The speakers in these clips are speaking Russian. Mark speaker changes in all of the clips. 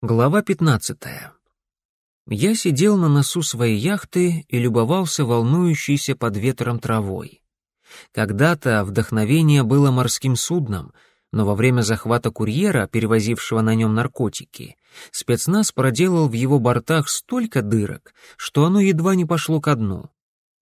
Speaker 1: Глава 15. Я сидел на носу своей яхты и любовался волнующейся под ветром травой. Когда-то вдохновение было морским судном, но во время захвата курьера, перевозившего на нем наркотики, спецназ проделал в его бортах столько дырок, что оно едва не пошло ко дну.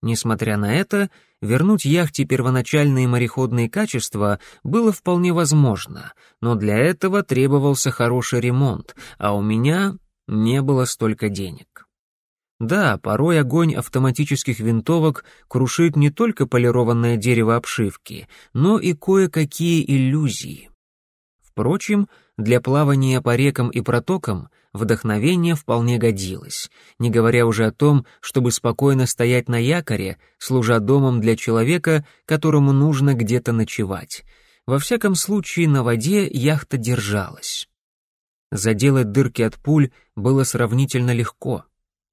Speaker 1: Несмотря на это, вернуть яхте первоначальные мореходные качества было вполне возможно, но для этого требовался хороший ремонт, а у меня не было столько денег. Да, порой огонь автоматических винтовок крушит не только полированное дерево обшивки, но и кое-какие иллюзии. Впрочем, для плавания по рекам и протокам вдохновение вполне годилось, не говоря уже о том, чтобы спокойно стоять на якоре, служа домом для человека, которому нужно где-то ночевать. Во всяком случае, на воде яхта держалась. Заделать дырки от пуль было сравнительно легко.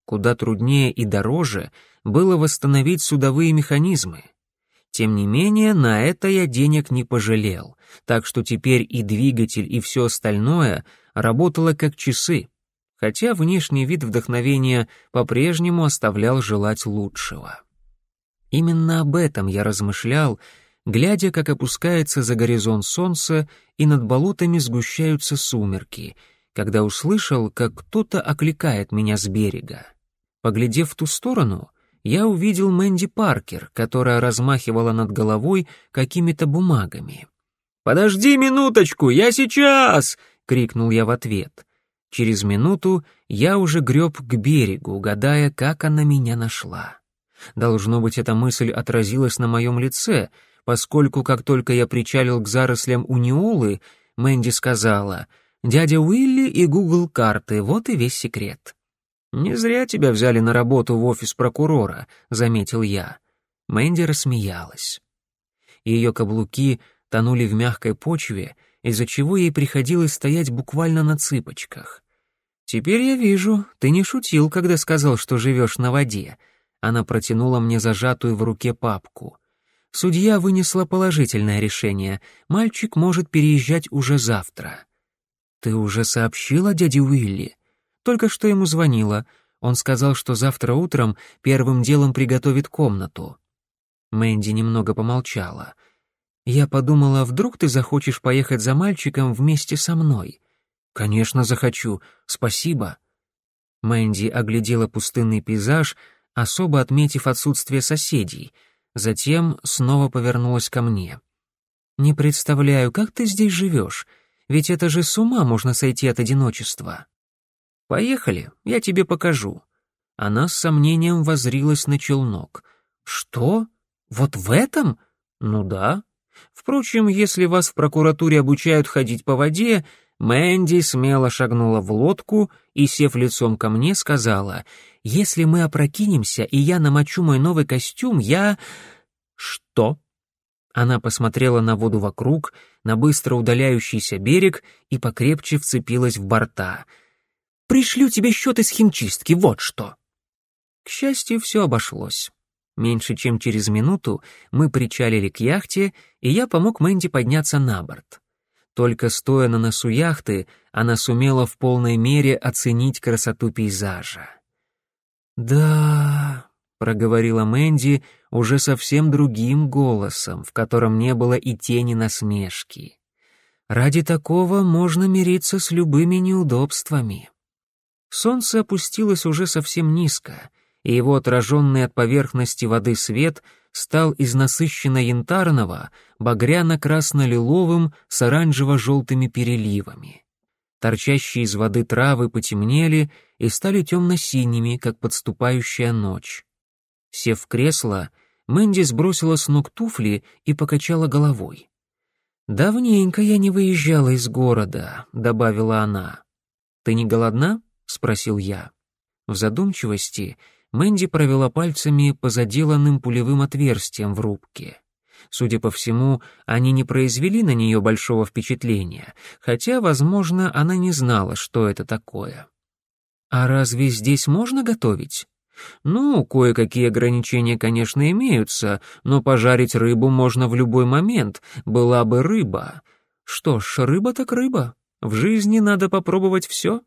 Speaker 1: Куда труднее и дороже было восстановить судовые механизмы. Тем не менее, на это я денег не пожалел, так что теперь и двигатель, и все остальное работало как часы, хотя внешний вид вдохновения по-прежнему оставлял желать лучшего. Именно об этом я размышлял, глядя, как опускается за горизонт солнце и над болотами сгущаются сумерки, когда услышал, как кто-то окликает меня с берега. Поглядев в ту сторону, я увидел Мэнди Паркер, которая размахивала над головой какими-то бумагами. «Подожди минуточку, я сейчас!» — крикнул я в ответ. Через минуту я уже греб к берегу, гадая, как она меня нашла. Должно быть, эта мысль отразилась на моем лице, поскольку, как только я причалил к зарослям униолы, Мэнди сказала «Дядя Уилли и Гугл карты, вот и весь секрет». «Не зря тебя взяли на работу в офис прокурора», — заметил я. Мэнди рассмеялась. Ее каблуки тонули в мягкой почве, из-за чего ей приходилось стоять буквально на цыпочках. «Теперь я вижу, ты не шутил, когда сказал, что живешь на воде». Она протянула мне зажатую в руке папку. Судья вынесла положительное решение. Мальчик может переезжать уже завтра. «Ты уже сообщила дяде Уилли?» Только что ему звонила. Он сказал, что завтра утром первым делом приготовит комнату. Мэнди немного помолчала. Я подумала, вдруг ты захочешь поехать за мальчиком вместе со мной. Конечно, захочу. Спасибо. Мэнди оглядела пустынный пейзаж, особо отметив отсутствие соседей. Затем снова повернулась ко мне. «Не представляю, как ты здесь живешь, ведь это же с ума можно сойти от одиночества». «Поехали, я тебе покажу». Она с сомнением возрилась на челнок. «Что? Вот в этом?» «Ну да. Впрочем, если вас в прокуратуре обучают ходить по воде, Мэнди смело шагнула в лодку и, сев лицом ко мне, сказала, «Если мы опрокинемся, и я намочу мой новый костюм, я...» «Что?» Она посмотрела на воду вокруг, на быстро удаляющийся берег и покрепче вцепилась в борта — Пришлю тебе счет из химчистки, вот что». К счастью, все обошлось. Меньше чем через минуту мы причалили к яхте, и я помог Мэнди подняться на борт. Только стоя на носу яхты, она сумела в полной мере оценить красоту пейзажа. «Да», — проговорила Мэнди уже совсем другим голосом, в котором не было и тени насмешки. «Ради такого можно мириться с любыми неудобствами». Солнце опустилось уже совсем низко, и его отраженный от поверхности воды свет стал из насыщенно янтарного багряно-красно-лиловым с оранжево-желтыми переливами. Торчащие из воды травы потемнели и стали темно-синими, как подступающая ночь. Сев в кресло, Мэнди сбросила с ног туфли и покачала головой. «Давненько я не выезжала из города», — добавила она. «Ты не голодна?» — спросил я. В задумчивости Мэнди провела пальцами по заделанным пулевым отверстиям в рубке. Судя по всему, они не произвели на нее большого впечатления, хотя, возможно, она не знала, что это такое. «А разве здесь можно готовить?» «Ну, кое-какие ограничения, конечно, имеются, но пожарить рыбу можно в любой момент, была бы рыба. Что ж, рыба так рыба. В жизни надо попробовать все».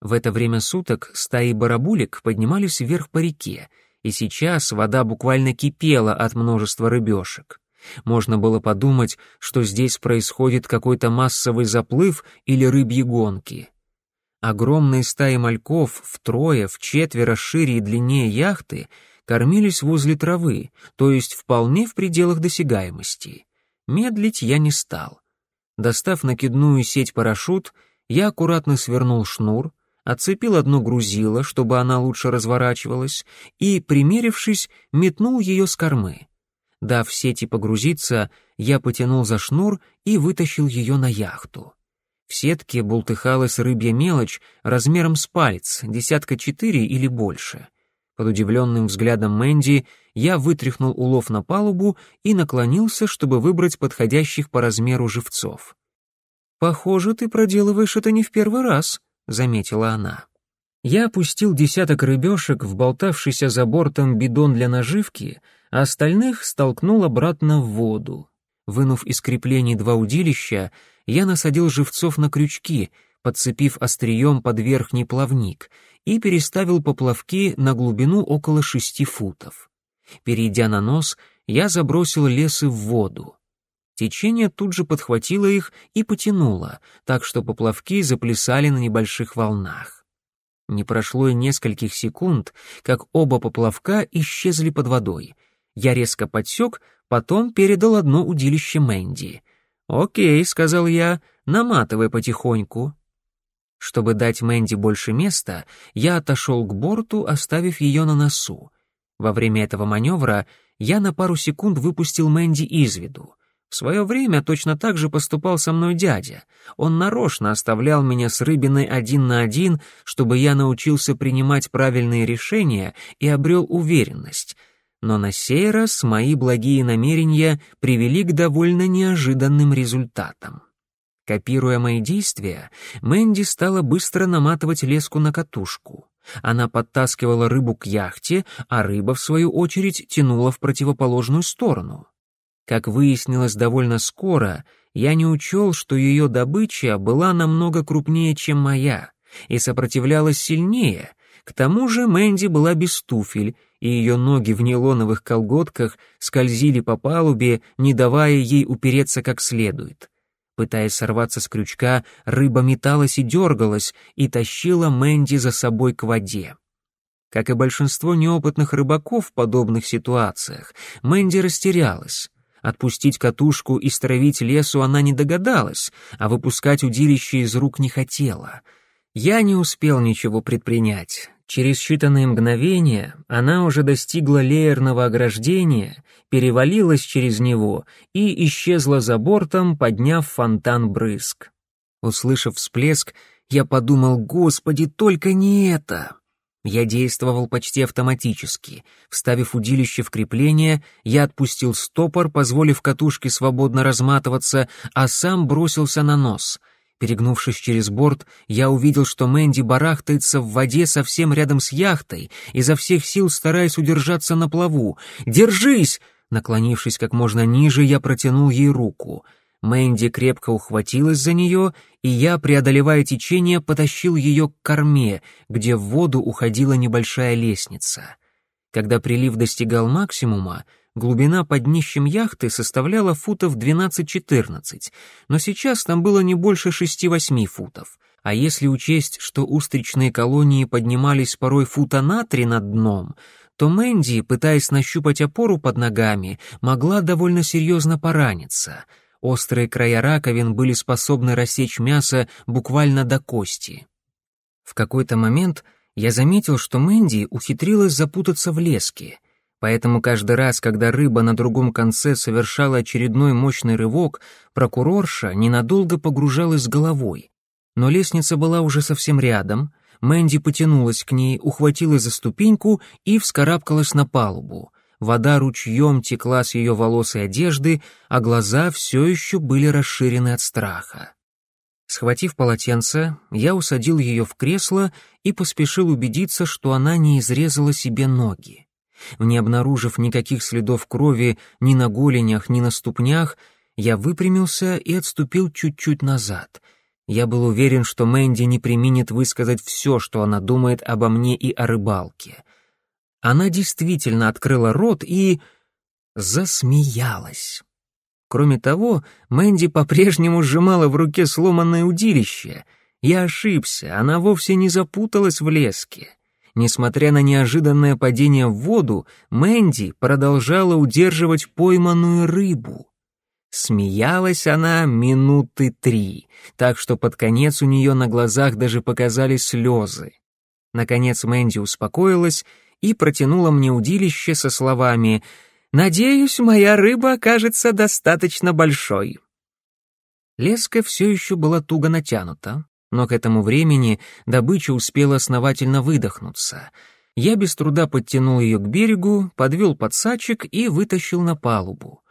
Speaker 1: В это время суток стаи барабулек поднимались вверх по реке, и сейчас вода буквально кипела от множества рыбешек. Можно было подумать, что здесь происходит какой-то массовый заплыв или рыбьи гонки. Огромные стаи мальков втрое, четверо шире и длиннее яхты кормились возле травы, то есть вполне в пределах досягаемости. Медлить я не стал. Достав накидную сеть парашют, я аккуратно свернул шнур, отцепил одно грузило, чтобы она лучше разворачивалась, и, примерившись, метнул ее с кормы. Дав сети погрузиться, я потянул за шнур и вытащил ее на яхту. В сетке бултыхалась рыбья мелочь размером с палец, десятка четыре или больше. Под удивленным взглядом Мэнди я вытряхнул улов на палубу и наклонился, чтобы выбрать подходящих по размеру живцов. «Похоже, ты проделываешь это не в первый раз», — заметила она. Я опустил десяток рыбешек в болтавшийся за бортом бидон для наживки, а остальных столкнул обратно в воду. Вынув из креплений два удилища, я насадил живцов на крючки, подцепив острием под верхний плавник, и переставил поплавки на глубину около шести футов. Перейдя на нос, я забросил лесы в воду. Течение тут же подхватило их и потянуло, так что поплавки заплясали на небольших волнах. Не прошло и нескольких секунд, как оба поплавка исчезли под водой. Я резко подсек, потом передал одно удилище Мэнди. «Окей», — сказал я, — «наматывай потихоньку». Чтобы дать Мэнди больше места, я отошел к борту, оставив ее на носу. Во время этого маневра я на пару секунд выпустил Мэнди из виду. В свое время точно так же поступал со мной дядя. Он нарочно оставлял меня с рыбиной один на один, чтобы я научился принимать правильные решения и обрел уверенность — но на сей раз мои благие намерения привели к довольно неожиданным результатам. Копируя мои действия, Мэнди стала быстро наматывать леску на катушку. Она подтаскивала рыбу к яхте, а рыба, в свою очередь, тянула в противоположную сторону. Как выяснилось довольно скоро, я не учел, что ее добыча была намного крупнее, чем моя, и сопротивлялась сильнее. К тому же Мэнди была без туфель, и ее ноги в нейлоновых колготках скользили по палубе, не давая ей упереться как следует. Пытаясь сорваться с крючка, рыба металась и дергалась, и тащила Мэнди за собой к воде. Как и большинство неопытных рыбаков в подобных ситуациях, Мэнди растерялась. Отпустить катушку и стравить лесу она не догадалась, а выпускать удилище из рук не хотела. Я не успел ничего предпринять. Через считанные мгновения она уже достигла леерного ограждения, перевалилась через него и исчезла за бортом, подняв фонтан брызг. Услышав всплеск, я подумал, «Господи, только не это!» Я действовал почти автоматически. Вставив удилище в крепление, я отпустил стопор, позволив катушке свободно разматываться, а сам бросился на нос — Перегнувшись через борт, я увидел, что Мэнди барахтается в воде совсем рядом с яхтой, изо всех сил стараясь удержаться на плаву. «Держись!» Наклонившись как можно ниже, я протянул ей руку. Мэнди крепко ухватилась за нее, и я, преодолевая течение, потащил ее к корме, где в воду уходила небольшая лестница. Когда прилив достигал максимума, глубина под днищем яхты составляла футов 12-14, но сейчас там было не больше 6-8 футов. А если учесть, что устричные колонии поднимались порой фута на три над дном, то Мэнди, пытаясь нащупать опору под ногами, могла довольно серьезно пораниться. Острые края раковин были способны рассечь мясо буквально до кости. В какой-то момент я заметил, что Мэнди ухитрилась запутаться в леске — Поэтому каждый раз, когда рыба на другом конце совершала очередной мощный рывок, прокурорша ненадолго погружалась головой. Но лестница была уже совсем рядом, Мэнди потянулась к ней, ухватилась за ступеньку и вскарабкалась на палубу. Вода ручьем текла с ее волос и одежды, а глаза все еще были расширены от страха. Схватив полотенце, я усадил ее в кресло и поспешил убедиться, что она не изрезала себе ноги. Не обнаружив никаких следов крови ни на голенях, ни на ступнях, я выпрямился и отступил чуть-чуть назад. Я был уверен, что Мэнди не применит высказать все, что она думает обо мне и о рыбалке. Она действительно открыла рот и... засмеялась. Кроме того, Мэнди по-прежнему сжимала в руке сломанное удилище. Я ошибся, она вовсе не запуталась в леске. Несмотря на неожиданное падение в воду, Мэнди продолжала удерживать пойманную рыбу. Смеялась она минуты три, так что под конец у нее на глазах даже показались слезы. Наконец Мэнди успокоилась и протянула мне удилище со словами «Надеюсь, моя рыба окажется достаточно большой». Леска все еще была туго натянута, но к этому времени добыча успела основательно выдохнуться. Я без труда подтянул ее к берегу, подвел подсачек и вытащил на палубу.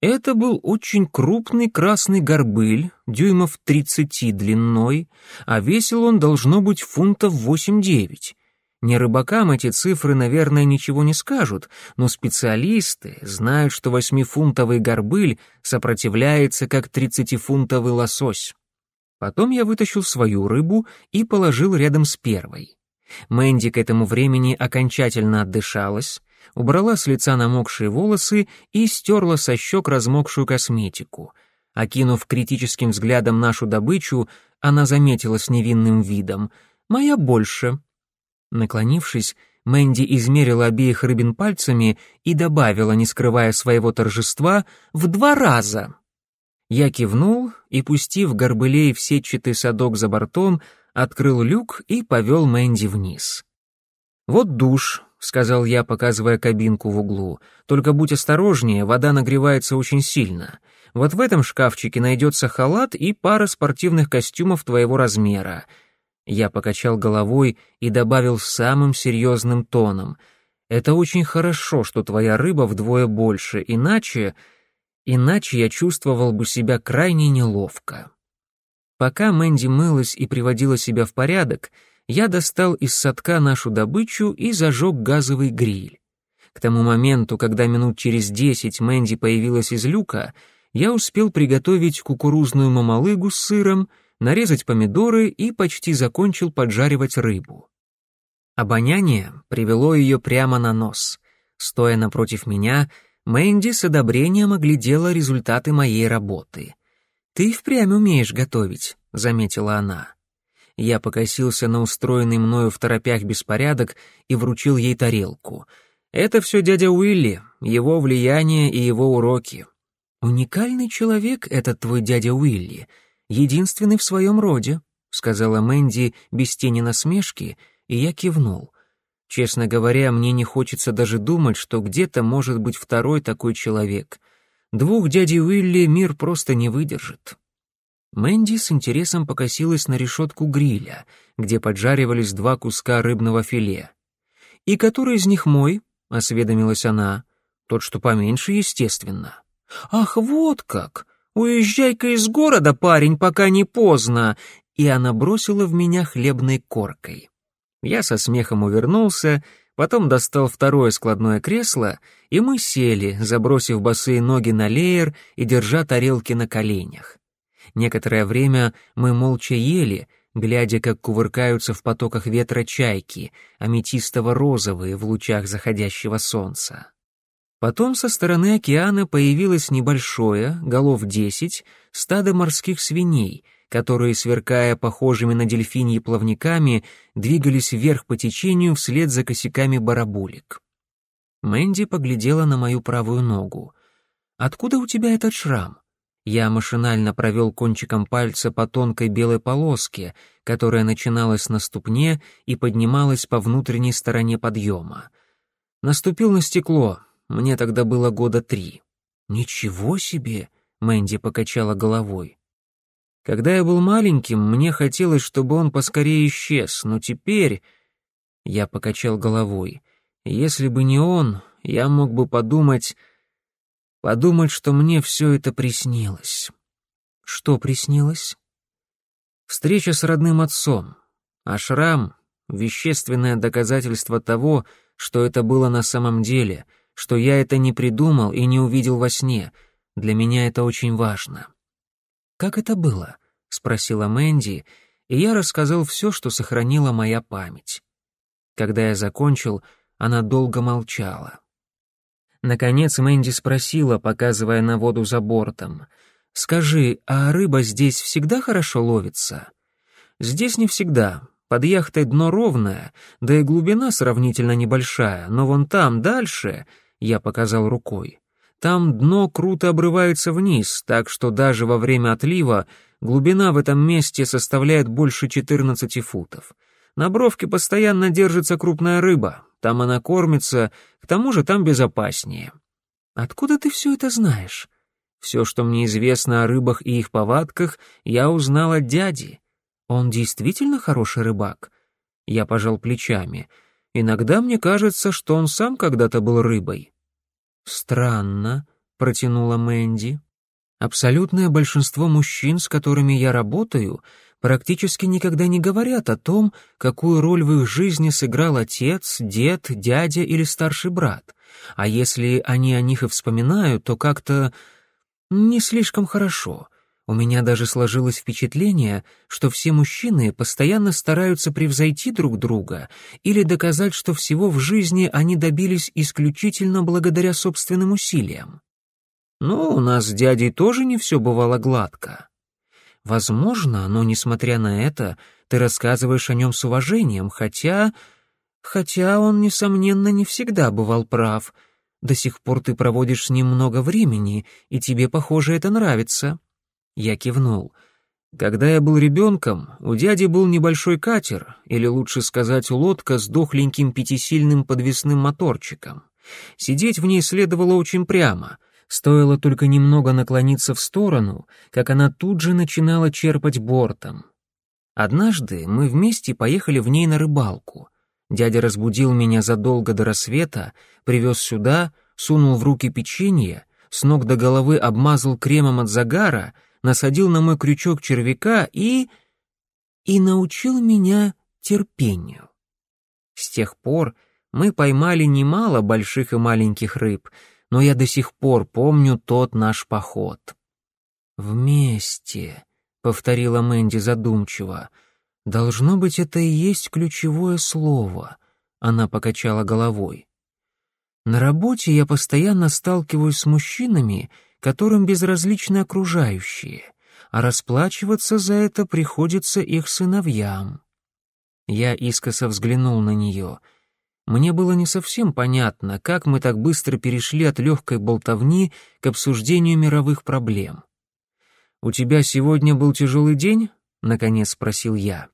Speaker 1: Это был очень крупный красный горбыль, дюймов 30 длиной, а весил он должно быть фунтов 8-9. Не рыбакам эти цифры, наверное, ничего не скажут, но специалисты знают, что восьмифунтовый горбыль сопротивляется как тридцатифунтовый лосось. Потом я вытащил свою рыбу и положил рядом с первой. Мэнди к этому времени окончательно отдышалась, убрала с лица намокшие волосы и стерла со щек размокшую косметику. Окинув критическим взглядом нашу добычу, она заметила с невинным видом «Моя больше». Наклонившись, Мэнди измерила обеих рыбин пальцами и добавила, не скрывая своего торжества, «в два раза». Я кивнул и, пустив горбылей в сетчатый садок за бортом, открыл люк и повел Мэнди вниз. «Вот душ», — сказал я, показывая кабинку в углу. «Только будь осторожнее, вода нагревается очень сильно. Вот в этом шкафчике найдется халат и пара спортивных костюмов твоего размера». Я покачал головой и добавил самым серьезным тоном. «Это очень хорошо, что твоя рыба вдвое больше, иначе... иначе я чувствовал бы себя крайне неловко». Пока Мэнди мылась и приводила себя в порядок, я достал из садка нашу добычу и зажег газовый гриль. К тому моменту, когда минут через десять Мэнди появилась из люка, я успел приготовить кукурузную мамалыгу с сыром, нарезать помидоры и почти закончил поджаривать рыбу. Обоняние привело ее прямо на нос. Стоя напротив меня, Мэнди с одобрением оглядела результаты моей работы. «Ты впрямь умеешь готовить», — заметила она. Я покосился на устроенный мною в торопях беспорядок и вручил ей тарелку. «Это все дядя Уилли, его влияние и его уроки». «Уникальный человек этот твой дядя Уилли, единственный в своем роде», — сказала Мэнди без тени насмешки, и я кивнул. Честно говоря, мне не хочется даже думать, что где-то может быть второй такой человек. Двух дядей Уилли мир просто не выдержит. Мэнди с интересом покосилась на решетку гриля, где поджаривались два куска рыбного филе. «И который из них мой?» — осведомилась она. «Тот, что поменьше, естественно». «Ах, вот как! Уезжай-ка из города, парень, пока не поздно!» И она бросила в меня хлебной коркой. Я со смехом увернулся, потом достал второе складное кресло, и мы сели, забросив босые ноги на леер и держа тарелки на коленях. Некоторое время мы молча ели, глядя, как кувыркаются в потоках ветра чайки, аметистово-розовые в лучах заходящего солнца. Потом со стороны океана появилось небольшое, голов десять, стадо морских свиней, которые, сверкая похожими на дельфиньи плавниками, двигались вверх по течению вслед за косяками барабулек. Мэнди поглядела на мою правую ногу. «Откуда у тебя этот шрам?» Я машинально провел кончиком пальца по тонкой белой полоске, которая начиналась на ступне и поднималась по внутренней стороне подъема. Наступил на стекло, мне тогда было года три. «Ничего себе!» — Мэнди покачала головой. «Когда я был маленьким, мне хотелось, чтобы он поскорее исчез, но теперь...» Я покачал головой. «Если бы не он, я мог бы подумать...» подумать, что мне все это приснилось. Что приснилось? Встреча с родным отцом, а шрам — вещественное доказательство того, что это было на самом деле, что я это не придумал и не увидел во сне. Для меня это очень важно. «Как это было?» — спросила Мэнди, и я рассказал все, что сохранила моя память. Когда я закончил, она долго молчала. Наконец Мэнди спросила, показывая на воду за бортом, «Скажи, а рыба здесь всегда хорошо ловится?» «Здесь не всегда. Под яхтой дно ровное, да и глубина сравнительно небольшая, но вон там, дальше...» Я показал рукой. Там дно круто обрывается вниз, так что даже во время отлива глубина в этом месте составляет больше 14 футов. На бровке постоянно держится крупная рыба, там она кормится, к тому же там безопаснее. Откуда ты все это знаешь? Все, что мне известно о рыбах и их повадках, я узнал от дяди. Он действительно хороший рыбак? Я пожал плечами. Иногда мне кажется, что он сам когда-то был рыбой. «Странно», — протянула Мэнди. «Абсолютное большинство мужчин, с которыми я работаю, практически никогда не говорят о том, какую роль в их жизни сыграл отец, дед, дядя или старший брат. А если они о них и вспоминают, то как-то не слишком хорошо. У меня даже сложилось впечатление, что все мужчины постоянно стараются превзойти друг друга или доказать, что всего в жизни они добились исключительно благодаря собственным усилиям. Ну, у нас с дядей тоже не все бывало гладко. Возможно, но, несмотря на это, ты рассказываешь о нем с уважением, хотя... Хотя он, несомненно, не всегда бывал прав. До сих пор ты проводишь с ним много времени, и тебе, похоже, это нравится. Я кивнул. Когда я был ребенком, у дяди был небольшой катер, или лучше сказать, лодка с дохленьким пятисильным подвесным моторчиком. Сидеть в ней следовало очень прямо. Стоило только немного наклониться в сторону, как она тут же начинала черпать бортом. Однажды мы вместе поехали в ней на рыбалку. Дядя разбудил меня задолго до рассвета, привез сюда, сунул в руки печенье, с ног до головы обмазал кремом от загара — насадил на мой крючок червяка и... и научил меня терпению. С тех пор мы поймали немало больших и маленьких рыб, но я до сих пор помню тот наш поход. «Вместе», — повторила Мэнди задумчиво, — «должно быть, это и есть ключевое слово», — она покачала головой. «На работе я постоянно сталкиваюсь с мужчинами, которым безразличны окружающие, а расплачиваться за это приходится их сыновьям. Я искоса взглянул на нее. Мне было не совсем понятно, как мы так быстро перешли от легкой болтовни к обсуждению мировых проблем. «У тебя сегодня был тяжелый день?» — наконец спросил я.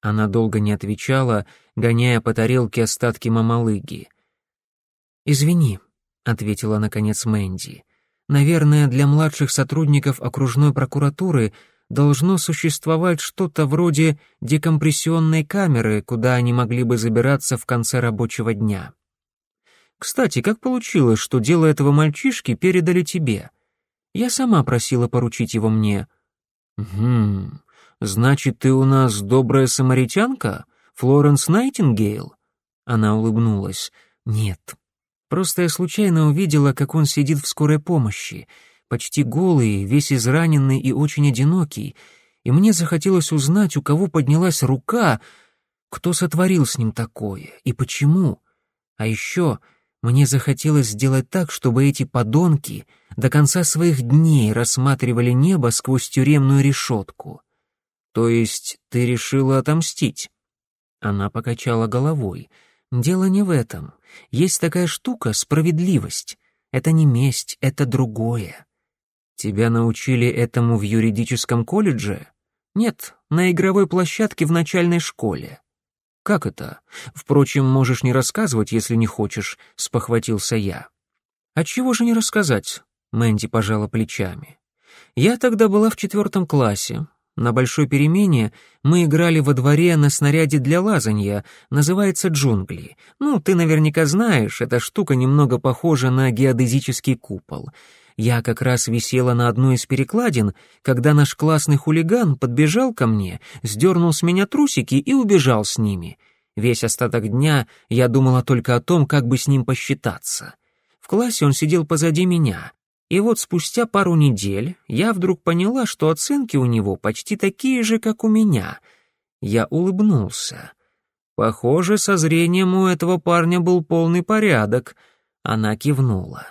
Speaker 1: Она долго не отвечала, гоняя по тарелке остатки мамалыги. «Извини», — ответила наконец Мэнди. Наверное, для младших сотрудников окружной прокуратуры должно существовать что-то вроде декомпрессионной камеры, куда они могли бы забираться в конце рабочего дня. Кстати, как получилось, что дело этого мальчишки передали тебе? Я сама просила поручить его мне. Хм, значит, ты у нас добрая самаритянка? Флоренс Найтингейл? Она улыбнулась. Нет, Просто я случайно увидела, как он сидит в скорой помощи, почти голый, весь израненный и очень одинокий, и мне захотелось узнать, у кого поднялась рука, кто сотворил с ним такое и почему. А еще мне захотелось сделать так, чтобы эти подонки до конца своих дней рассматривали небо сквозь тюремную решетку. То есть ты решила отомстить? Она покачала головой. Дело не в этом. Есть такая штука — справедливость. Это не месть, это другое. Тебя научили этому в юридическом колледже? Нет, на игровой площадке в начальной школе. Как это? Впрочем, можешь не рассказывать, если не хочешь, спохватился я. А чего же не рассказать? Мэнди пожала плечами. Я тогда была в четвертом классе, на большой перемене мы играли во дворе на снаряде для лазанья, называется джунгли. Ну, ты наверняка знаешь, эта штука немного похожа на геодезический купол. Я как раз висела на одной из перекладин, когда наш классный хулиган подбежал ко мне, сдернул с меня трусики и убежал с ними. Весь остаток дня я думала только о том, как бы с ним посчитаться. В классе он сидел позади меня. И вот спустя пару недель я вдруг поняла, что оценки у него почти такие же, как у меня. Я улыбнулся. Похоже, со зрением у этого парня был полный порядок. Она кивнула.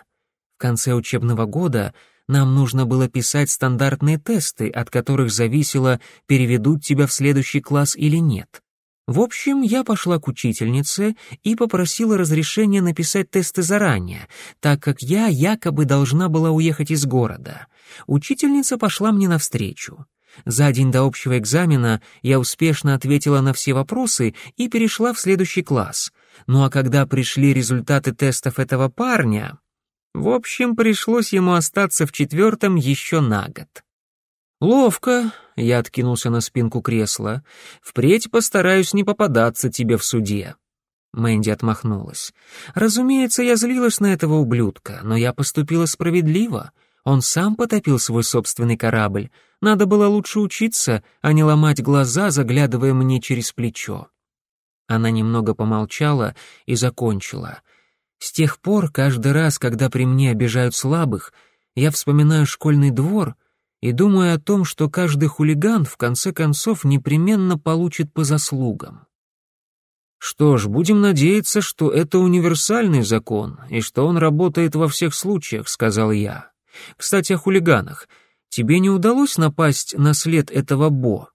Speaker 1: В конце учебного года нам нужно было писать стандартные тесты, от которых зависело, переведут тебя в следующий класс или нет. В общем, я пошла к учительнице и попросила разрешения написать тесты заранее, так как я якобы должна была уехать из города. Учительница пошла мне навстречу. За день до общего экзамена я успешно ответила на все вопросы и перешла в следующий класс. Ну а когда пришли результаты тестов этого парня... В общем, пришлось ему остаться в четвертом еще на год. «Ловко», — я откинулся на спинку кресла, — «впредь постараюсь не попадаться тебе в суде». Мэнди отмахнулась. «Разумеется, я злилась на этого ублюдка, но я поступила справедливо. Он сам потопил свой собственный корабль. Надо было лучше учиться, а не ломать глаза, заглядывая мне через плечо». Она немного помолчала и закончила. «С тех пор, каждый раз, когда при мне обижают слабых, я вспоминаю школьный двор — и думаю о том, что каждый хулиган в конце концов непременно получит по заслугам. Что ж, будем надеяться, что это универсальный закон и что он работает во всех случаях, сказал я. Кстати, о хулиганах. Тебе не удалось напасть на след этого Бо?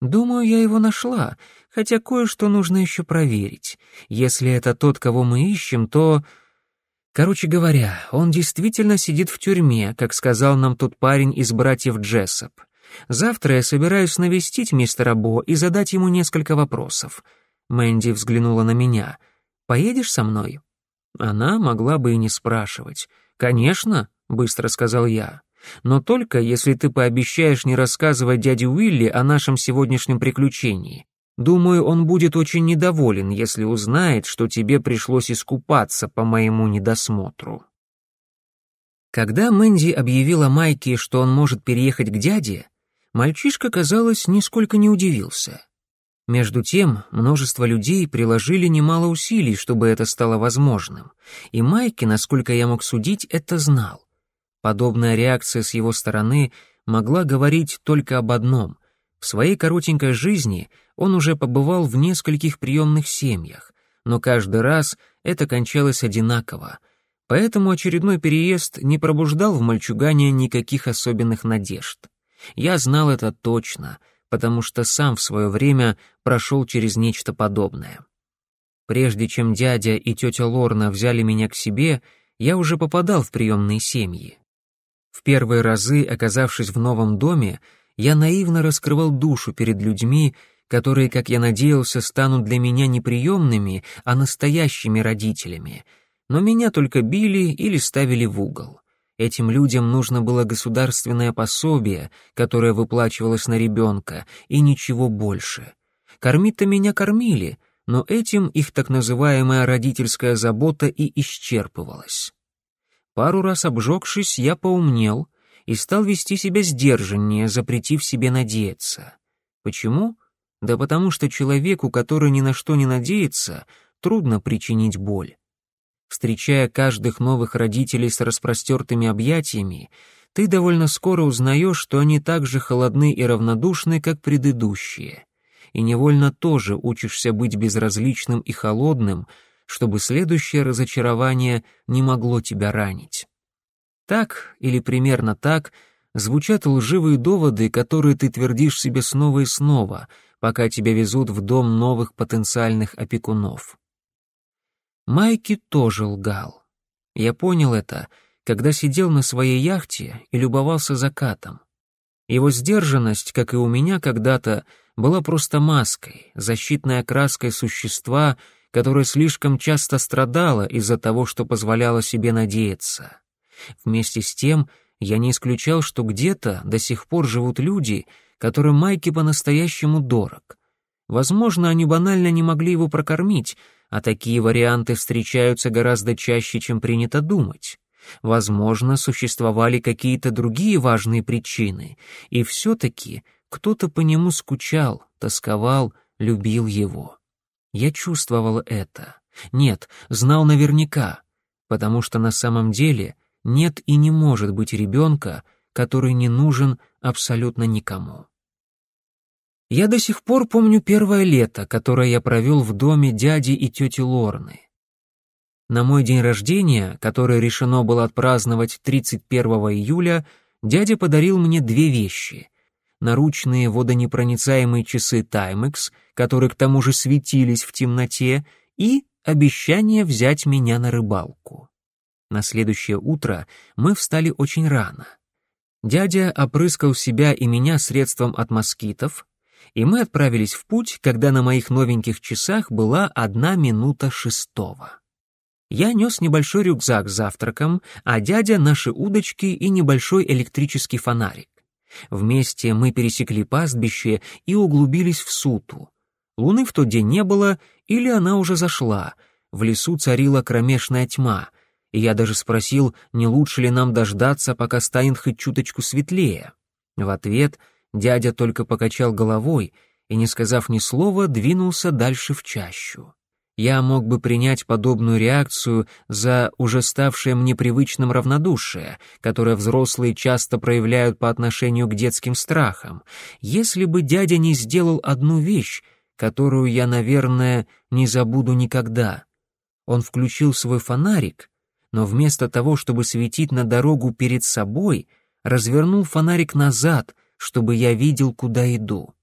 Speaker 1: Думаю, я его нашла, хотя кое-что нужно еще проверить. Если это тот, кого мы ищем, то Короче говоря, он действительно сидит в тюрьме, как сказал нам тот парень из братьев Джессоп. Завтра я собираюсь навестить мистера Бо и задать ему несколько вопросов. Мэнди взглянула на меня. «Поедешь со мной?» Она могла бы и не спрашивать. «Конечно», — быстро сказал я. «Но только если ты пообещаешь не рассказывать дяде Уилли о нашем сегодняшнем приключении. Думаю, он будет очень недоволен, если узнает, что тебе пришлось искупаться по моему недосмотру. Когда Мэнди объявила Майке, что он может переехать к дяде, мальчишка, казалось, нисколько не удивился. Между тем, множество людей приложили немало усилий, чтобы это стало возможным, и Майки, насколько я мог судить, это знал. Подобная реакция с его стороны могла говорить только об одном — в своей коротенькой жизни он уже побывал в нескольких приемных семьях, но каждый раз это кончалось одинаково, поэтому очередной переезд не пробуждал в мальчугане никаких особенных надежд. Я знал это точно, потому что сам в свое время прошел через нечто подобное. Прежде чем дядя и тетя Лорна взяли меня к себе, я уже попадал в приемные семьи. В первые разы, оказавшись в новом доме, я наивно раскрывал душу перед людьми, которые, как я надеялся, станут для меня не приемными, а настоящими родителями. Но меня только били или ставили в угол. Этим людям нужно было государственное пособие, которое выплачивалось на ребенка, и ничего больше. Кормить-то меня кормили, но этим их так называемая родительская забота и исчерпывалась. Пару раз обжегшись, я поумнел — и стал вести себя сдержаннее, запретив себе надеяться. Почему? Да потому что человеку, который ни на что не надеется, трудно причинить боль. Встречая каждых новых родителей с распростертыми объятиями, ты довольно скоро узнаешь, что они так же холодны и равнодушны, как предыдущие, и невольно тоже учишься быть безразличным и холодным, чтобы следующее разочарование не могло тебя ранить. Так, или примерно так, звучат лживые доводы, которые ты твердишь себе снова и снова, пока тебя везут в дом новых потенциальных опекунов. Майки тоже лгал. Я понял это, когда сидел на своей яхте и любовался закатом. Его сдержанность, как и у меня когда-то, была просто маской, защитной окраской существа, которое слишком часто страдало из-за того, что позволяло себе надеяться. Вместе с тем, я не исключал, что где-то до сих пор живут люди, которым Майки по-настоящему дорог. Возможно, они банально не могли его прокормить, а такие варианты встречаются гораздо чаще, чем принято думать. Возможно, существовали какие-то другие важные причины, и все-таки кто-то по нему скучал, тосковал, любил его. Я чувствовал это. Нет, знал наверняка, потому что на самом деле — нет и не может быть ребенка, который не нужен абсолютно никому. Я до сих пор помню первое лето, которое я провел в доме дяди и тети Лорны. На мой день рождения, который решено было отпраздновать 31 июля, дядя подарил мне две вещи. Наручные водонепроницаемые часы Timex, которые к тому же светились в темноте, и обещание взять меня на рыбалку. На следующее утро мы встали очень рано. Дядя опрыскал себя и меня средством от москитов, и мы отправились в путь, когда на моих новеньких часах была одна минута шестого. Я нес небольшой рюкзак с завтраком, а дядя — наши удочки и небольшой электрический фонарик. Вместе мы пересекли пастбище и углубились в суту. Луны в тот день не было, или она уже зашла. В лесу царила кромешная тьма, и я даже спросил, не лучше ли нам дождаться, пока станет хоть чуточку светлее. В ответ дядя только покачал головой и, не сказав ни слова, двинулся дальше в чащу я мог бы принять подобную реакцию за уже ставшее мне привычным равнодушие, которое взрослые часто проявляют по отношению к детским страхам, если бы дядя не сделал одну вещь, которую я, наверное, не забуду никогда. Он включил свой фонарик, но вместо того, чтобы светить на дорогу перед собой, развернул фонарик назад, чтобы я видел, куда иду.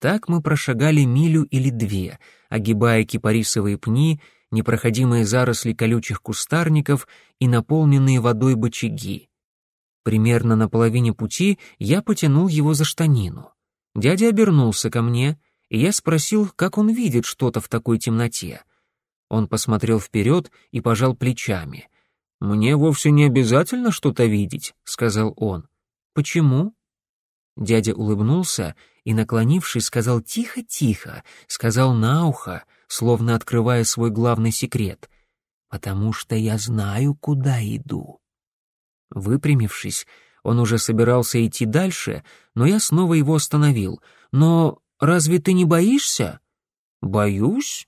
Speaker 1: Так мы прошагали милю или две, огибая кипарисовые пни, непроходимые заросли колючих кустарников и наполненные водой бочаги. Примерно на половине пути я потянул его за штанину. Дядя обернулся ко мне, и я спросил, как он видит что-то в такой темноте. Он посмотрел вперед и пожал плечами. «Мне вовсе не обязательно что-то видеть», — сказал он. «Почему?» Дядя улыбнулся и, наклонившись, сказал тихо-тихо, сказал на ухо, словно открывая свой главный секрет. «Потому что я знаю, куда иду». Выпрямившись, он уже собирался идти дальше, но я снова его остановил. «Но разве ты не боишься?» «Боюсь?» —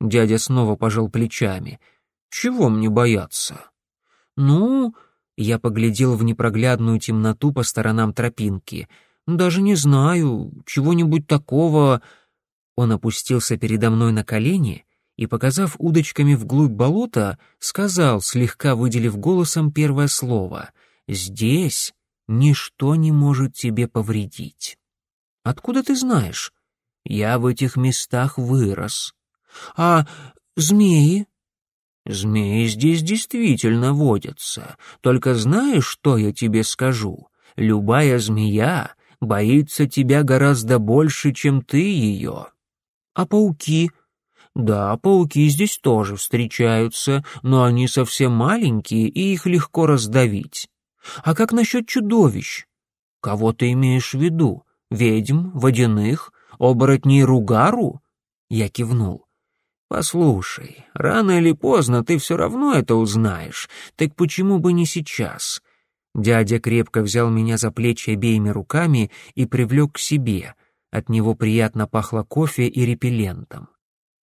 Speaker 1: дядя снова пожал плечами. «Чего мне бояться?» «Ну...» — я поглядел в непроглядную темноту по сторонам тропинки — «Даже не знаю, чего-нибудь такого...» Он опустился передо мной на колени и, показав удочками вглубь болота, сказал, слегка выделив голосом первое слово, «Здесь ничто не может тебе повредить». «Откуда ты знаешь?» «Я в этих местах вырос». «А змеи?» «Змеи здесь действительно водятся. Только знаешь, что я тебе скажу? Любая змея боится тебя гораздо больше, чем ты ее. А пауки? Да, пауки здесь тоже встречаются, но они совсем маленькие, и их легко раздавить. А как насчет чудовищ? Кого ты имеешь в виду? Ведьм, водяных, оборотней Ругару? Я кивнул. «Послушай, рано или поздно ты все равно это узнаешь, так почему бы не сейчас? Дядя крепко взял меня за плечи обеими руками и привлек к себе. От него приятно пахло кофе и репеллентом.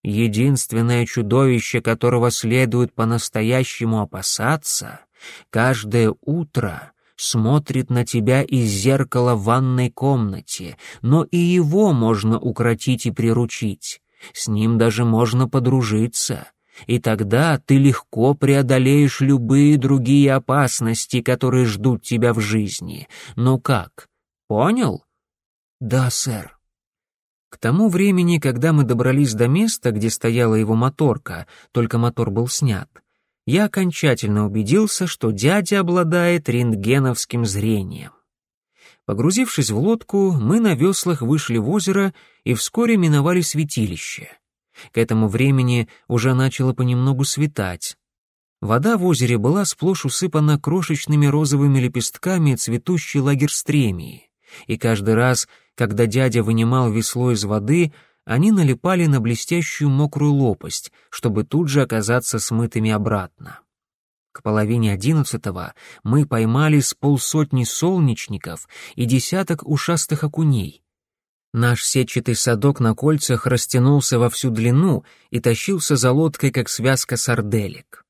Speaker 1: Единственное чудовище, которого следует по-настоящему опасаться, каждое утро смотрит на тебя из зеркала в ванной комнате, но и его можно укротить и приручить. С ним даже можно подружиться и тогда ты легко преодолеешь любые другие опасности, которые ждут тебя в жизни. Ну как, понял? Да, сэр. К тому времени, когда мы добрались до места, где стояла его моторка, только мотор был снят, я окончательно убедился, что дядя обладает рентгеновским зрением. Погрузившись в лодку, мы на веслах вышли в озеро и вскоре миновали святилище. К этому времени уже начало понемногу светать. Вода в озере была сплошь усыпана крошечными розовыми лепестками цветущей лагерстремии, и каждый раз, когда дядя вынимал весло из воды, они налипали на блестящую мокрую лопасть, чтобы тут же оказаться смытыми обратно. К половине одиннадцатого мы поймали с полсотни солнечников и десяток ушастых окуней — Наш сетчатый садок на кольцах растянулся во всю длину и тащился за лодкой, как связка сарделек.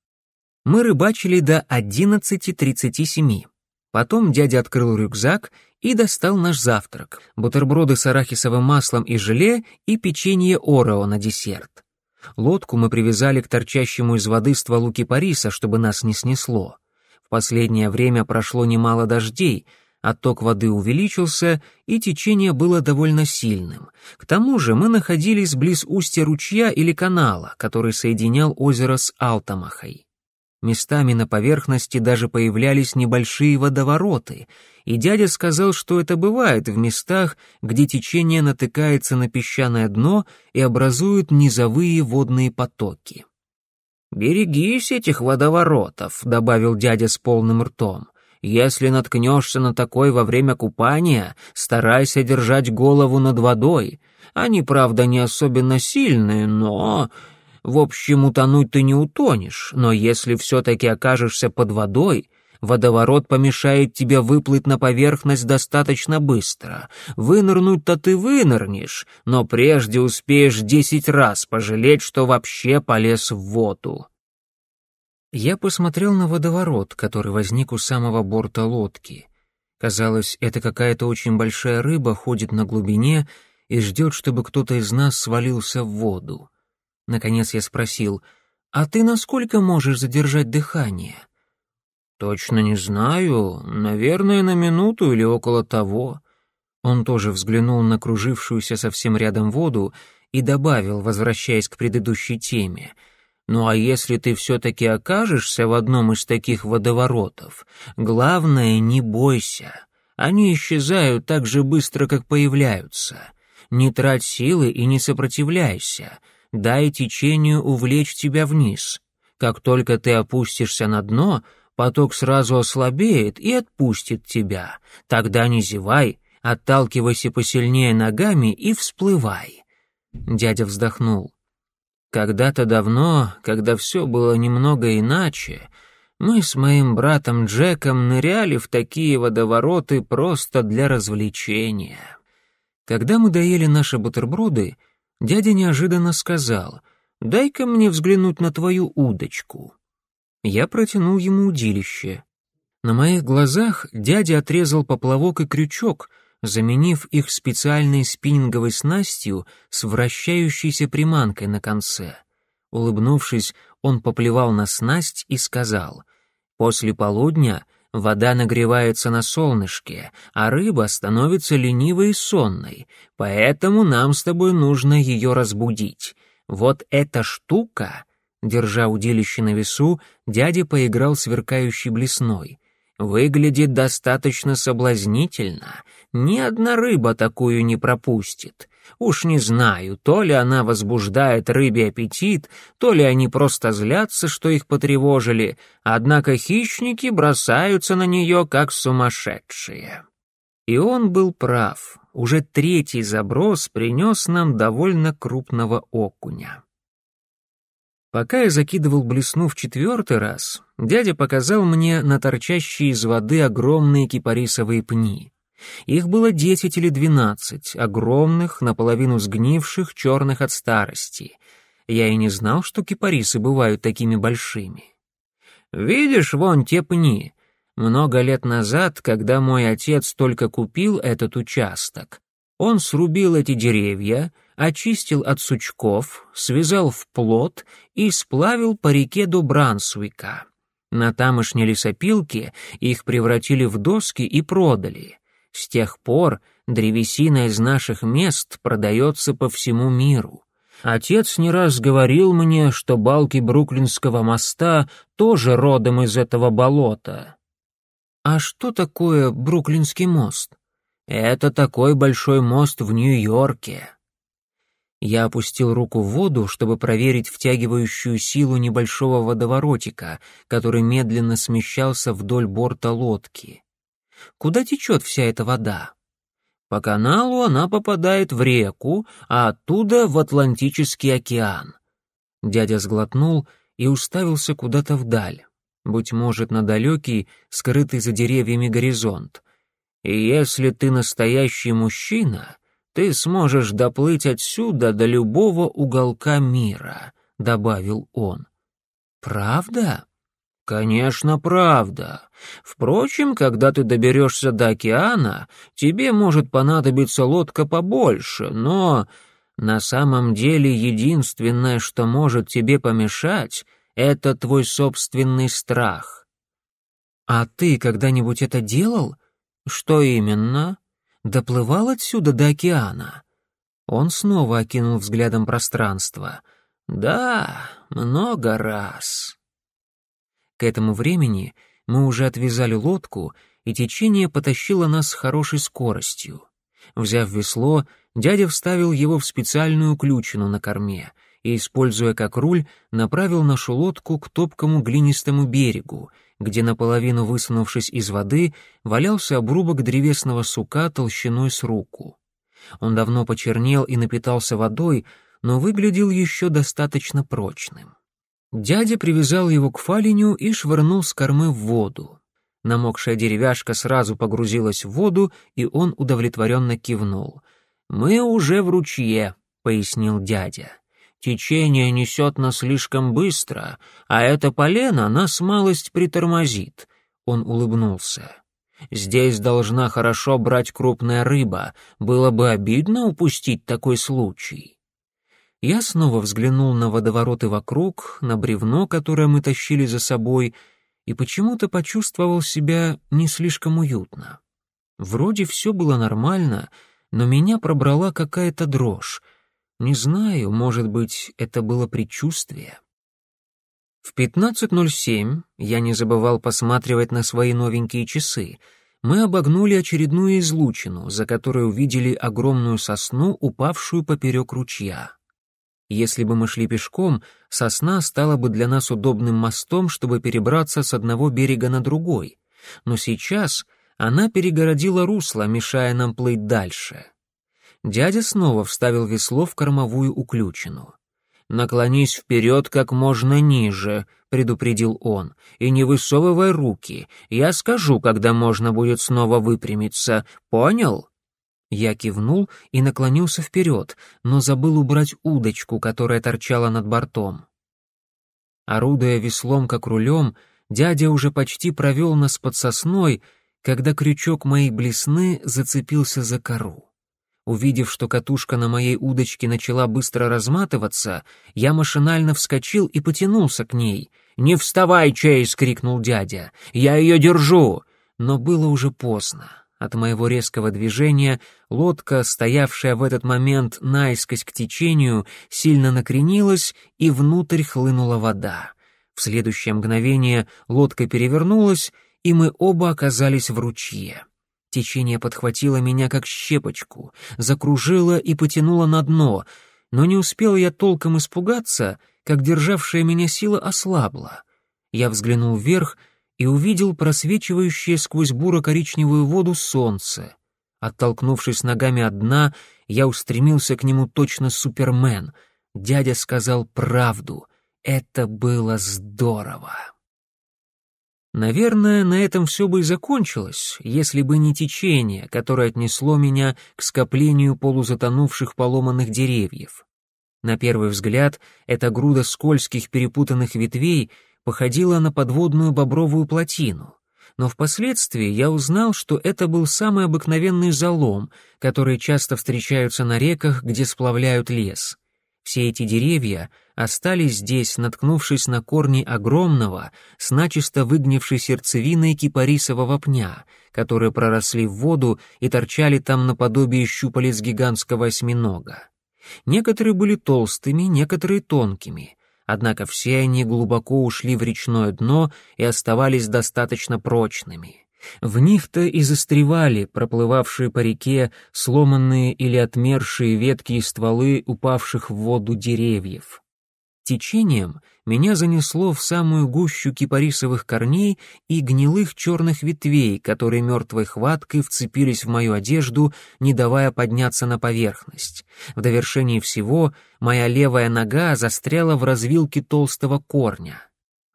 Speaker 1: Мы рыбачили до 11.37. Потом дядя открыл рюкзак и достал наш завтрак — бутерброды с арахисовым маслом и желе и печенье Орео на десерт. Лодку мы привязали к торчащему из воды стволу кипариса, чтобы нас не снесло. В последнее время прошло немало дождей, отток воды увеличился, и течение было довольно сильным. К тому же мы находились близ устья ручья или канала, который соединял озеро с Алтамахой. Местами на поверхности даже появлялись небольшие водовороты, и дядя сказал, что это бывает в местах, где течение натыкается на песчаное дно и образует низовые водные потоки. «Берегись этих водоворотов», — добавил дядя с полным ртом. «Если наткнешься на такой во время купания, старайся держать голову над водой. Они, правда, не особенно сильные, но в общем, утонуть ты не утонешь, но если все-таки окажешься под водой, водоворот помешает тебе выплыть на поверхность достаточно быстро. Вынырнуть-то ты вынырнешь, но прежде успеешь десять раз пожалеть, что вообще полез в воду. Я посмотрел на водоворот, который возник у самого борта лодки. Казалось, это какая-то очень большая рыба ходит на глубине и ждет, чтобы кто-то из нас свалился в воду. Наконец я спросил, «А ты насколько можешь задержать дыхание?» «Точно не знаю. Наверное, на минуту или около того». Он тоже взглянул на кружившуюся совсем рядом воду и добавил, возвращаясь к предыдущей теме. «Ну а если ты все-таки окажешься в одном из таких водоворотов, главное, не бойся. Они исчезают так же быстро, как появляются. Не трать силы и не сопротивляйся дай течению увлечь тебя вниз. Как только ты опустишься на дно, поток сразу ослабеет и отпустит тебя. Тогда не зевай, отталкивайся посильнее ногами и всплывай. Дядя вздохнул. Когда-то давно, когда все было немного иначе, мы с моим братом Джеком ныряли в такие водовороты просто для развлечения. Когда мы доели наши бутерброды, дядя неожиданно сказал, «Дай-ка мне взглянуть на твою удочку». Я протянул ему удилище. На моих глазах дядя отрезал поплавок и крючок, заменив их специальной спиннинговой снастью с вращающейся приманкой на конце. Улыбнувшись, он поплевал на снасть и сказал, «После полудня — Вода нагревается на солнышке, а рыба становится ленивой и сонной, поэтому нам с тобой нужно ее разбудить. Вот эта штука...» Держа удилище на весу, дядя поиграл сверкающей блесной. «Выглядит достаточно соблазнительно. Ни одна рыба такую не пропустит. Уж не знаю, то ли она возбуждает рыбий аппетит, то ли они просто злятся, что их потревожили, однако хищники бросаются на нее как сумасшедшие. И он был прав. Уже третий заброс принес нам довольно крупного окуня. Пока я закидывал блесну в четвертый раз, дядя показал мне на торчащие из воды огромные кипарисовые пни. Их было десять или двенадцать, огромных, наполовину сгнивших, черных от старости. Я и не знал, что кипарисы бывают такими большими. «Видишь, вон те пни. Много лет назад, когда мой отец только купил этот участок, он срубил эти деревья, очистил от сучков, связал в плот и сплавил по реке до Брансвика. На тамошней лесопилке их превратили в доски и продали. С тех пор древесина из наших мест продается по всему миру. Отец не раз говорил мне, что балки Бруклинского моста тоже родом из этого болота. А что такое Бруклинский мост? Это такой большой мост в Нью-Йорке. Я опустил руку в воду, чтобы проверить втягивающую силу небольшого водоворотика, который медленно смещался вдоль борта лодки. Куда течет вся эта вода? По каналу она попадает в реку, а оттуда в Атлантический океан. Дядя сглотнул и уставился куда-то вдаль, быть может, на далекий, скрытый за деревьями горизонт. И если ты настоящий мужчина, ты сможешь доплыть отсюда до любого уголка мира, добавил он. Правда? «Конечно, правда. Впрочем, когда ты доберешься до океана, тебе может понадобиться лодка побольше, но на самом деле единственное, что может тебе помешать, это твой собственный страх». «А ты когда-нибудь это делал?» «Что именно?» «Доплывал отсюда до океана?» Он снова окинул взглядом пространство. «Да, много раз». К этому времени мы уже отвязали лодку, и течение потащило нас с хорошей скоростью. Взяв весло, дядя вставил его в специальную ключину на корме и, используя как руль, направил нашу лодку к топкому глинистому берегу, где, наполовину высунувшись из воды, валялся обрубок древесного сука толщиной с руку. Он давно почернел и напитался водой, но выглядел еще достаточно прочным. Дядя привязал его к фалиню и швырнул с кормы в воду. Намокшая деревяшка сразу погрузилась в воду, и он удовлетворенно кивнул. «Мы уже в ручье», — пояснил дядя. «Течение несет нас слишком быстро, а это полено нас малость притормозит». Он улыбнулся. «Здесь должна хорошо брать крупная рыба. Было бы обидно упустить такой случай». Я снова взглянул на водовороты вокруг, на бревно, которое мы тащили за собой, и почему-то почувствовал себя не слишком уютно. Вроде все было нормально, но меня пробрала какая-то дрожь. Не знаю, может быть, это было предчувствие. В 15.07 я не забывал посматривать на свои новенькие часы. Мы обогнули очередную излучину, за которой увидели огромную сосну, упавшую поперек ручья. Если бы мы шли пешком, сосна стала бы для нас удобным мостом, чтобы перебраться с одного берега на другой. Но сейчас она перегородила русло, мешая нам плыть дальше. Дядя снова вставил весло в кормовую уключину. «Наклонись вперед как можно ниже», — предупредил он, — «и не высовывай руки. Я скажу, когда можно будет снова выпрямиться. Понял?» Я кивнул и наклонился вперед, но забыл убрать удочку, которая торчала над бортом. Орудуя веслом как рулем, дядя уже почти провел нас под сосной, когда крючок моей блесны зацепился за кору. Увидев, что катушка на моей удочке начала быстро разматываться, я машинально вскочил и потянулся к ней. «Не вставай, Чейз!» — крикнул дядя. «Я ее держу!» Но было уже поздно. От моего резкого движения лодка, стоявшая в этот момент наискось к течению, сильно накренилась, и внутрь хлынула вода. В следующее мгновение лодка перевернулась, и мы оба оказались в ручье. Течение подхватило меня как щепочку, закружило и потянуло на дно, но не успел я толком испугаться, как державшая меня сила ослабла. Я взглянул вверх — и увидел просвечивающее сквозь буро-коричневую воду солнце. Оттолкнувшись ногами от дна, я устремился к нему точно супермен. Дядя сказал правду. Это было здорово. Наверное, на этом все бы и закончилось, если бы не течение, которое отнесло меня к скоплению полузатонувших поломанных деревьев. На первый взгляд, эта груда скользких перепутанных ветвей походила на подводную бобровую плотину, но впоследствии я узнал, что это был самый обыкновенный залом, которые часто встречаются на реках, где сплавляют лес. Все эти деревья остались здесь, наткнувшись на корни огромного, с начисто выгнившей сердцевиной кипарисового пня, которые проросли в воду и торчали там наподобие щупалец гигантского осьминога. Некоторые были толстыми, некоторые тонкими, однако все они глубоко ушли в речное дно и оставались достаточно прочными. В них-то и застревали проплывавшие по реке сломанные или отмершие ветки и стволы упавших в воду деревьев. Течением меня занесло в самую гущу кипарисовых корней и гнилых черных ветвей, которые мертвой хваткой вцепились в мою одежду, не давая подняться на поверхность. В довершении всего моя левая нога застряла в развилке толстого корня.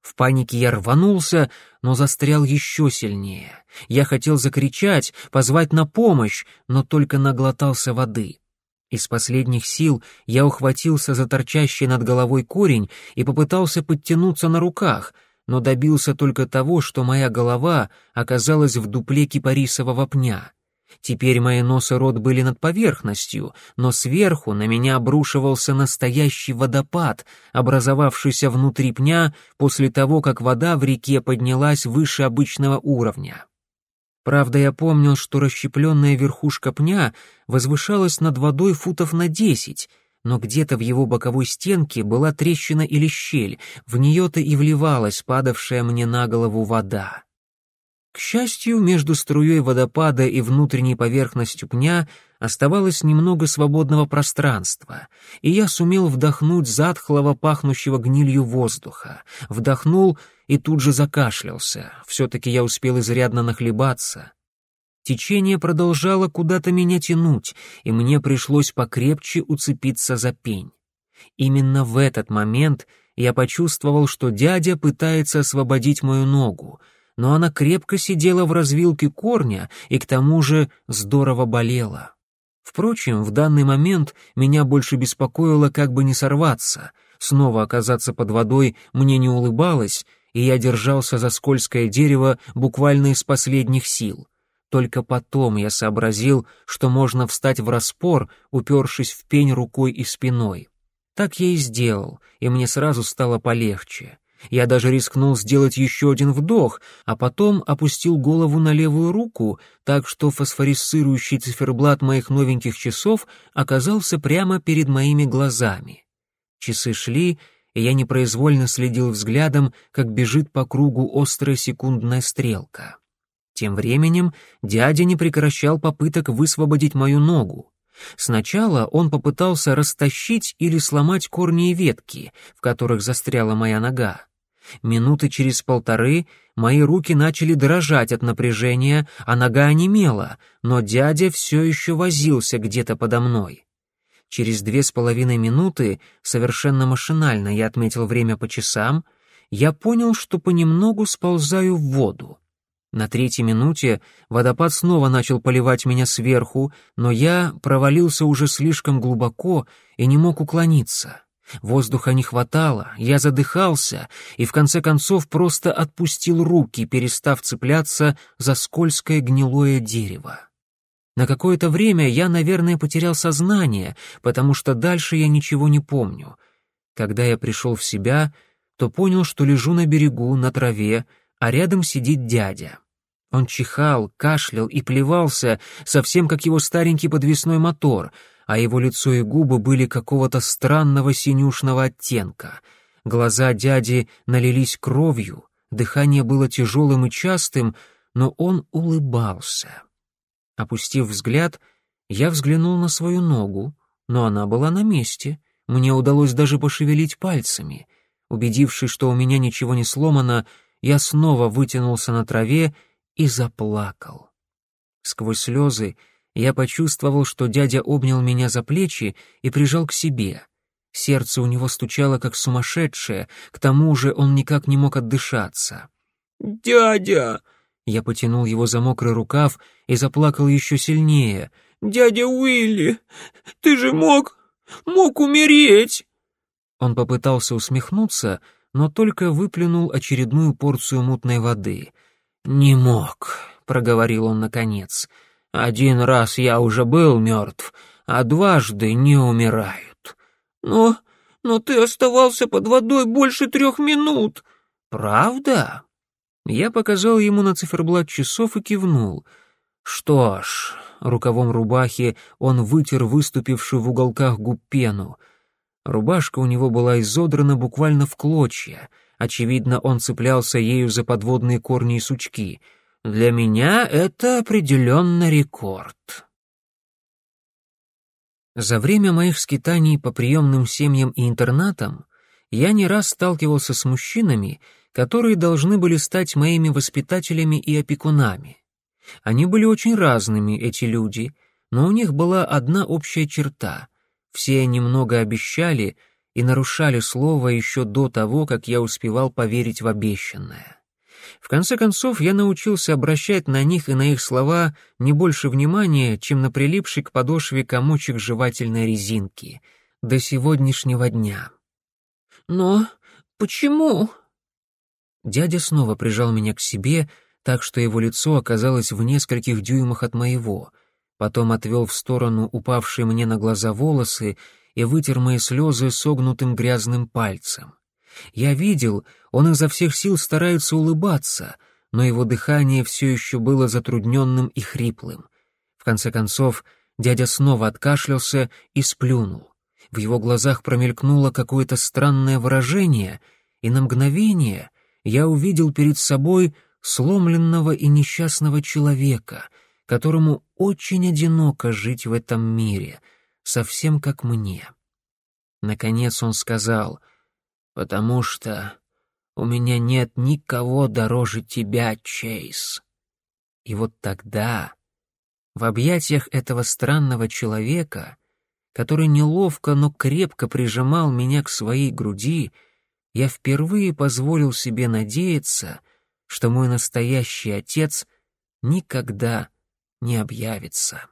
Speaker 1: В панике я рванулся, но застрял еще сильнее. Я хотел закричать, позвать на помощь, но только наглотался воды. Из последних сил я ухватился за торчащий над головой корень и попытался подтянуться на руках, но добился только того, что моя голова оказалась в дупле кипарисового пня. Теперь мои нос и рот были над поверхностью, но сверху на меня обрушивался настоящий водопад, образовавшийся внутри пня после того, как вода в реке поднялась выше обычного уровня. Правда, я помнил, что расщепленная верхушка пня возвышалась над водой футов на десять, но где-то в его боковой стенке была трещина или щель, в нее-то и вливалась падавшая мне на голову вода. К счастью, между струей водопада и внутренней поверхностью пня оставалось немного свободного пространства, и я сумел вдохнуть затхлого, пахнущего гнилью воздуха. Вдохнул и тут же закашлялся. Все-таки я успел изрядно нахлебаться. Течение продолжало куда-то меня тянуть, и мне пришлось покрепче уцепиться за пень. Именно в этот момент я почувствовал, что дядя пытается освободить мою ногу — но она крепко сидела в развилке корня и к тому же здорово болела. Впрочем, в данный момент меня больше беспокоило, как бы не сорваться. Снова оказаться под водой мне не улыбалось, и я держался за скользкое дерево буквально из последних сил. Только потом я сообразил, что можно встать в распор, упершись в пень рукой и спиной. Так я и сделал, и мне сразу стало полегче. Я даже рискнул сделать еще один вдох, а потом опустил голову на левую руку, так что фосфорисцирующий циферблат моих новеньких часов оказался прямо перед моими глазами. Часы шли, и я непроизвольно следил взглядом, как бежит по кругу острая секундная стрелка. Тем временем дядя не прекращал попыток высвободить мою ногу. Сначала он попытался растащить или сломать корни и ветки, в которых застряла моя нога. Минуты через полторы мои руки начали дрожать от напряжения, а нога онемела, но дядя все еще возился где-то подо мной. Через две с половиной минуты, совершенно машинально я отметил время по часам, я понял, что понемногу сползаю в воду. На третьей минуте водопад снова начал поливать меня сверху, но я провалился уже слишком глубоко и не мог уклониться. Воздуха не хватало, я задыхался и в конце концов просто отпустил руки, перестав цепляться за скользкое гнилое дерево. На какое-то время я, наверное, потерял сознание, потому что дальше я ничего не помню. Когда я пришел в себя, то понял, что лежу на берегу, на траве, а рядом сидит дядя. Он чихал, кашлял и плевался, совсем как его старенький подвесной мотор — а его лицо и губы были какого-то странного синюшного оттенка. Глаза дяди налились кровью, дыхание было тяжелым и частым, но он улыбался. Опустив взгляд, я взглянул на свою ногу, но она была на месте. Мне удалось даже пошевелить пальцами. Убедившись, что у меня ничего не сломано, я снова вытянулся на траве и заплакал. Сквозь слезы я почувствовал, что дядя обнял меня за плечи и прижал к себе. Сердце у него стучало как сумасшедшее, к тому же он никак не мог отдышаться. «Дядя!» Я потянул его за мокрый рукав и заплакал еще сильнее. «Дядя Уилли, ты же мог... мог умереть!» Он попытался усмехнуться, но только выплюнул очередную порцию мутной воды. «Не мог», — проговорил он наконец. Один раз я уже был мертв, а дважды не умирают. Но... но ты оставался под водой больше трех минут. Правда? Я показал ему на циферблат часов и кивнул. Что ж, рукавом рубахи он вытер выступившую в уголках губ пену. Рубашка у него была изодрана буквально в клочья. Очевидно, он цеплялся ею за подводные корни и сучки — для меня это определенно рекорд. За время моих скитаний по приемным семьям и интернатам я не раз сталкивался с мужчинами, которые должны были стать моими воспитателями и опекунами. Они были очень разными, эти люди, но у них была одна общая черта. Все немного обещали и нарушали слово еще до того, как я успевал поверить в обещанное. В конце концов, я научился обращать на них и на их слова не больше внимания, чем на прилипший к подошве комочек жевательной резинки. До сегодняшнего дня. «Но почему?» Дядя снова прижал меня к себе, так что его лицо оказалось в нескольких дюймах от моего, потом отвел в сторону упавшие мне на глаза волосы и вытер мои слезы согнутым грязным пальцем. Я видел, он изо всех сил старается улыбаться, но его дыхание все еще было затрудненным и хриплым. В конце концов, дядя снова откашлялся и сплюнул. В его глазах промелькнуло какое-то странное выражение, и на мгновение я увидел перед собой сломленного и несчастного человека, которому очень одиноко жить в этом мире, совсем как мне. Наконец он сказал, «Потому что у меня нет никого дороже тебя, Чейз». И вот тогда, в объятиях этого странного человека, который неловко, но крепко прижимал меня к своей груди, я впервые позволил себе надеяться, что мой настоящий отец никогда не объявится.